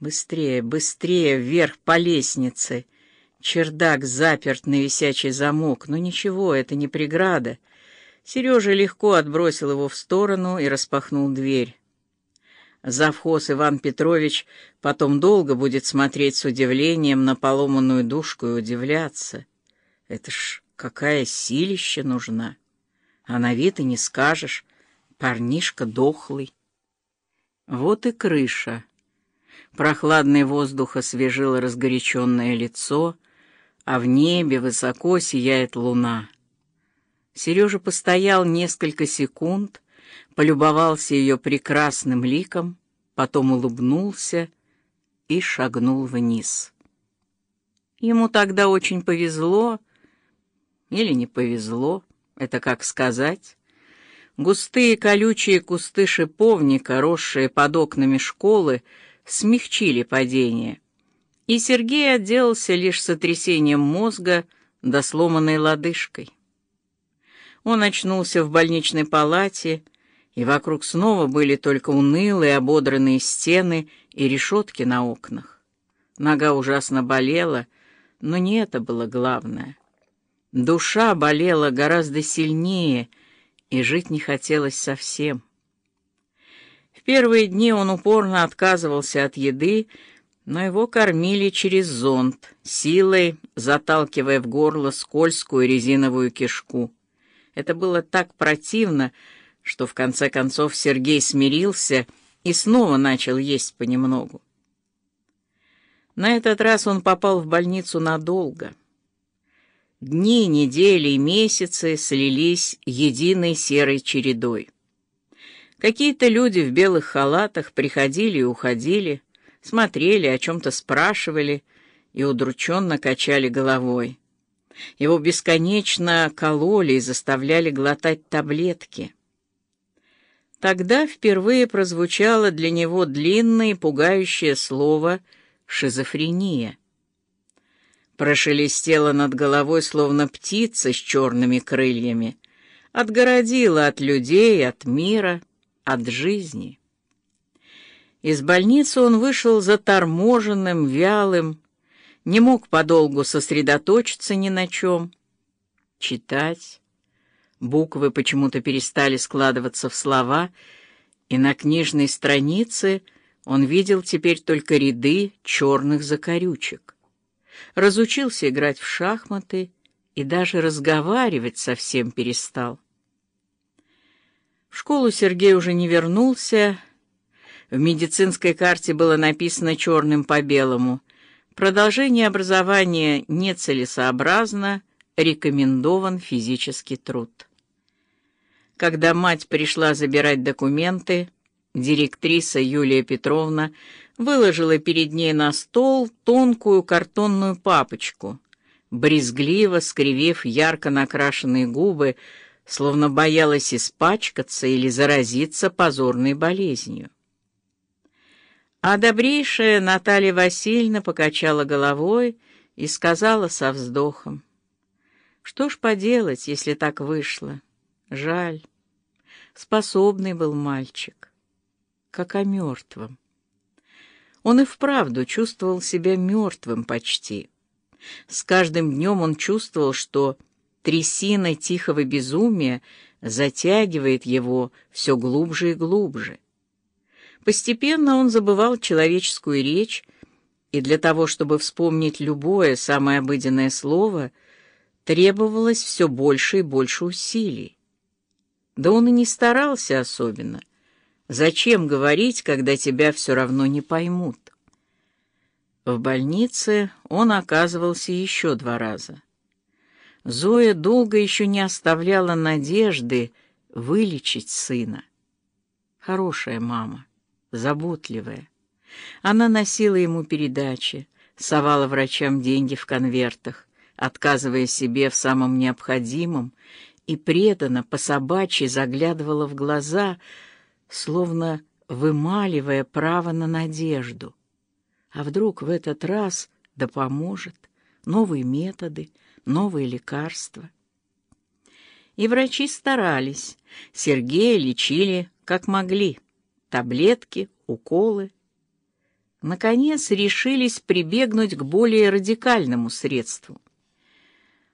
Быстрее, быстрее вверх по лестнице. Чердак заперт на висячий замок, но ничего, это не преграда. Сережа легко отбросил его в сторону и распахнул дверь. Завхоз Иван Петрович потом долго будет смотреть с удивлением на поломанную душку и удивляться. Это ж какая силища нужна! А на вид и не скажешь, парнишка дохлый. Вот и крыша. Прохладный воздух освежил разгоряченное лицо, а в небе высоко сияет луна. Сережа постоял несколько секунд, полюбовался ее прекрасным ликом, потом улыбнулся и шагнул вниз. Ему тогда очень повезло, или не повезло, это как сказать. Густые колючие кусты шиповника, росшие под окнами школы, смягчили падение, и Сергей отделался лишь сотрясением мозга да сломанной лодыжкой. Он очнулся в больничной палате, и вокруг снова были только унылые ободранные стены и решетки на окнах. Нога ужасно болела, но не это было главное. Душа болела гораздо сильнее, и жить не хотелось совсем. Первые дни он упорно отказывался от еды, но его кормили через зонт, силой заталкивая в горло скользкую резиновую кишку. Это было так противно, что в конце концов Сергей смирился и снова начал есть понемногу. На этот раз он попал в больницу надолго. Дни, недели и месяцы слились единой серой чередой. Какие-то люди в белых халатах приходили и уходили, смотрели, о чем-то спрашивали и удрученно качали головой. Его бесконечно кололи и заставляли глотать таблетки. Тогда впервые прозвучало для него длинное и пугающее слово «шизофрения». Прошелестело над головой, словно птица с черными крыльями, отгородила от людей, от мира — от жизни. Из больницы он вышел заторможенным, вялым, не мог подолгу сосредоточиться ни на чем. Читать. Буквы почему-то перестали складываться в слова, и на книжной странице он видел теперь только ряды черных закорючек. Разучился играть в шахматы и даже разговаривать совсем перестал. В школу Сергей уже не вернулся. В медицинской карте было написано черным по белому «Продолжение образования нецелесообразно, рекомендован физический труд». Когда мать пришла забирать документы, директриса Юлия Петровна выложила перед ней на стол тонкую картонную папочку, брезгливо скривив ярко накрашенные губы, словно боялась испачкаться или заразиться позорной болезнью. А добрейшая Наталья Васильевна покачала головой и сказала со вздохом, «Что ж поделать, если так вышло? Жаль. Способный был мальчик, как о мертвом. Он и вправду чувствовал себя мертвым почти. С каждым днем он чувствовал, что трясина тихого безумия затягивает его все глубже и глубже. Постепенно он забывал человеческую речь, и для того, чтобы вспомнить любое самое обыденное слово, требовалось все больше и больше усилий. Да он и не старался особенно. Зачем говорить, когда тебя все равно не поймут? В больнице он оказывался еще два раза. Зоя долго еще не оставляла надежды вылечить сына. Хорошая мама, заботливая. Она носила ему передачи, совала врачам деньги в конвертах, отказывая себе в самом необходимом, и преданно по собачьи заглядывала в глаза, словно вымаливая право на надежду. А вдруг в этот раз да поможет, новые методы — новые лекарства. И врачи старались. Сергея лечили как могли. Таблетки, уколы. наконец решились прибегнуть к более радикальному средству.